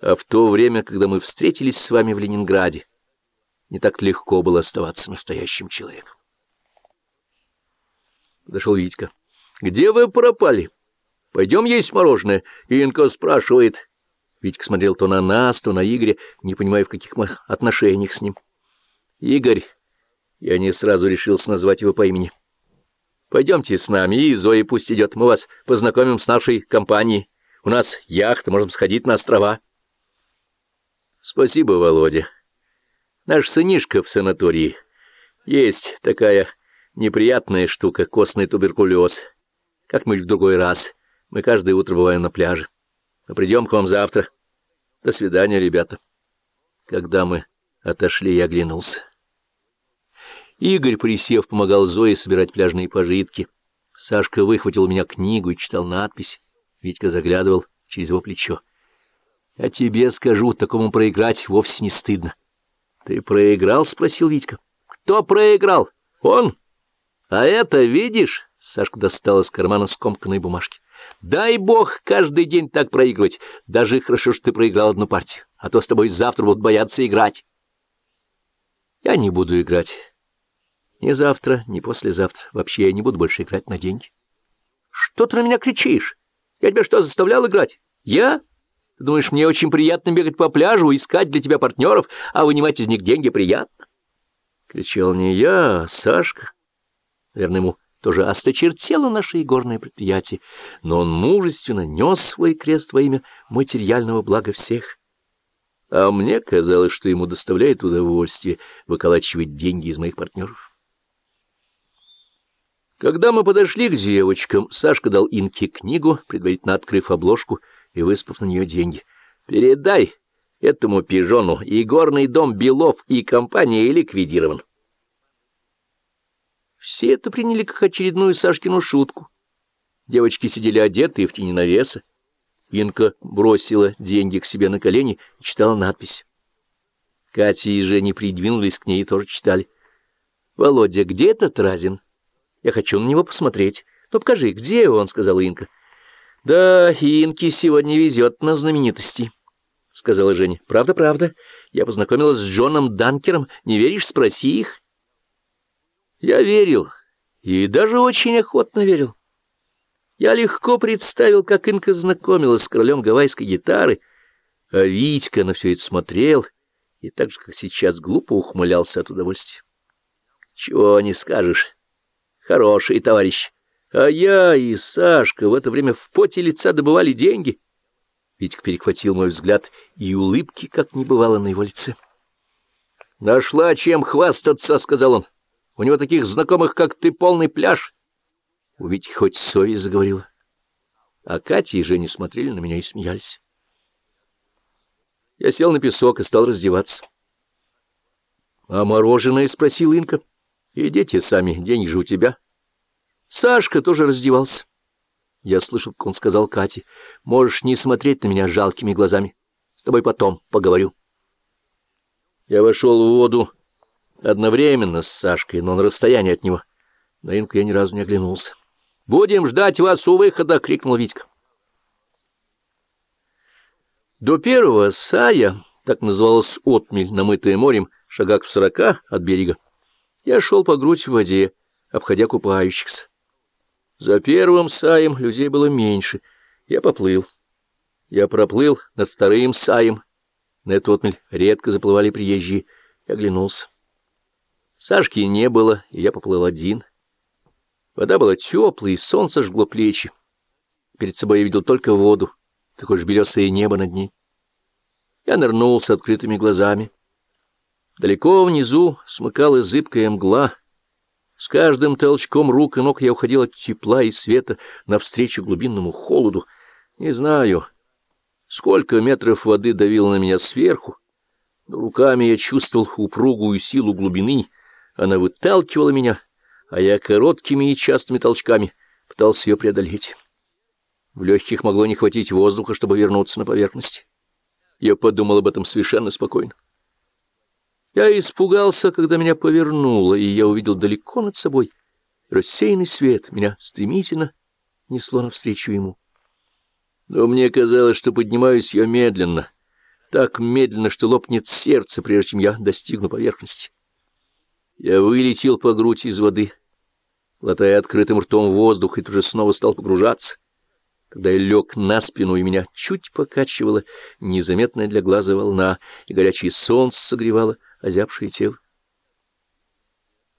А в то время, когда мы встретились с вами в Ленинграде, не так легко было оставаться настоящим человеком. Подошел Витька. — Где вы пропали? Пойдем есть мороженое. Инка спрашивает. Витька смотрел то на нас, то на Игоря, не понимая, в каких мы отношениях с ним. — Игорь, я не сразу решился назвать его по имени. — Пойдемте с нами, и Зоя пусть идет. Мы вас познакомим с нашей компанией. У нас яхта, можем сходить на острова. — Спасибо, Володя. Наш сынишка в санатории. Есть такая неприятная штука — костный туберкулез. Как-нибудь в другой раз. Мы каждое утро бываем на пляже. Мы придем к вам завтра. До свидания, ребята. Когда мы отошли, я оглянулся. Игорь, присев, помогал Зое собирать пляжные пожитки. Сашка выхватил у меня книгу и читал надпись. Витька заглядывал через его плечо. — Я тебе скажу, такому проиграть вовсе не стыдно. Ты проиграл? — спросил Витька. — Кто проиграл? — Он. — А это, видишь? — Сашка достал из кармана скомканной бумажки. — Дай бог каждый день так проигрывать. Даже хорошо, что ты проиграл одну партию, а то с тобой завтра будут бояться играть. — Я не буду играть. Ни завтра, ни послезавтра. Вообще я не буду больше играть на деньги. — Что ты на меня кричишь? Я тебя что, заставлял играть? Я? Ты думаешь, мне очень приятно бегать по пляжу, искать для тебя партнеров, а вынимать из них деньги приятно? Кричал не я, а Сашка. Наверное, ему тоже осточертело наше игорное предприятие, но он мужественно нес свой крест во имя материального блага всех. А мне казалось, что ему доставляет удовольствие выколачивать деньги из моих партнеров. Когда мы подошли к девочкам, Сашка дал Инке книгу, предварительно открыв обложку — и выспав на нее деньги. «Передай этому пижону, и горный дом Белов и компания ликвидирован». Все это приняли как очередную Сашкину шутку. Девочки сидели одетые в тени навеса. Инка бросила деньги к себе на колени и читала надпись. Катя и Женя придвинулись к ней и тоже читали. — Володя, где этот Разин? Я хочу на него посмотреть. Ну, покажи, где он? — сказала Инка. Да, Инке сегодня везет на знаменитости, — сказала Женя. — Правда, правда. Я познакомилась с Джоном Данкером. Не веришь? Спроси их. Я верил, и даже очень охотно верил. Я легко представил, как Инка знакомилась с королем гавайской гитары, а Витька на все это смотрел и так же, как сейчас, глупо ухмылялся от удовольствия. Чего не скажешь. Хороший товарищ. А я и Сашка в это время в поте лица добывали деньги. Витька перехватил мой взгляд, и улыбки как не бывало на его лице. «Нашла чем хвастаться», — сказал он. «У него таких знакомых, как ты, полный пляж». У Витьки хоть совесть заговорила. А Катя и Женя смотрели на меня и смеялись. Я сел на песок и стал раздеваться. — А мороженое? — спросил Инка. — Идите сами, деньги же у тебя. Сашка тоже раздевался. Я слышал, как он сказал Кате, «Можешь не смотреть на меня жалкими глазами. С тобой потом поговорю». Я вошел в воду одновременно с Сашкой, но на расстоянии от него. На Инку я ни разу не оглянулся. «Будем ждать вас у выхода!» — крикнул Витька. До первого сая, так называлась отмель, намытая морем, шагах в сорока от берега, я шел по грудь в воде, обходя купающихся. За первым саем людей было меньше. Я поплыл. Я проплыл над вторым саем. На эту отмель редко заплывали приезжие. Я оглянулся. Сашки не было, и я поплыл один. Вода была теплая, и солнце жгло плечи. Перед собой я видел только воду, такое же белесое небо над ней. Я нырнул с открытыми глазами. Далеко внизу смыкалась зыбкая мгла — с каждым толчком рук и ног я уходил от тепла и света навстречу глубинному холоду. Не знаю, сколько метров воды давило на меня сверху, но руками я чувствовал упругую силу глубины. Она выталкивала меня, а я короткими и частыми толчками пытался ее преодолеть. В легких могло не хватить воздуха, чтобы вернуться на поверхность. Я подумал об этом совершенно спокойно. Я испугался, когда меня повернуло, и я увидел далеко над собой рассеянный свет. Меня стремительно несло навстречу ему. Но мне казалось, что поднимаюсь я медленно, так медленно, что лопнет сердце, прежде чем я достигну поверхности. Я вылетел по грудь из воды, глотая открытым ртом воздух, и тут же снова стал погружаться. Когда я лег на спину, и меня чуть покачивала незаметная для глаза волна, и горячее солнце согревало озябшее тело.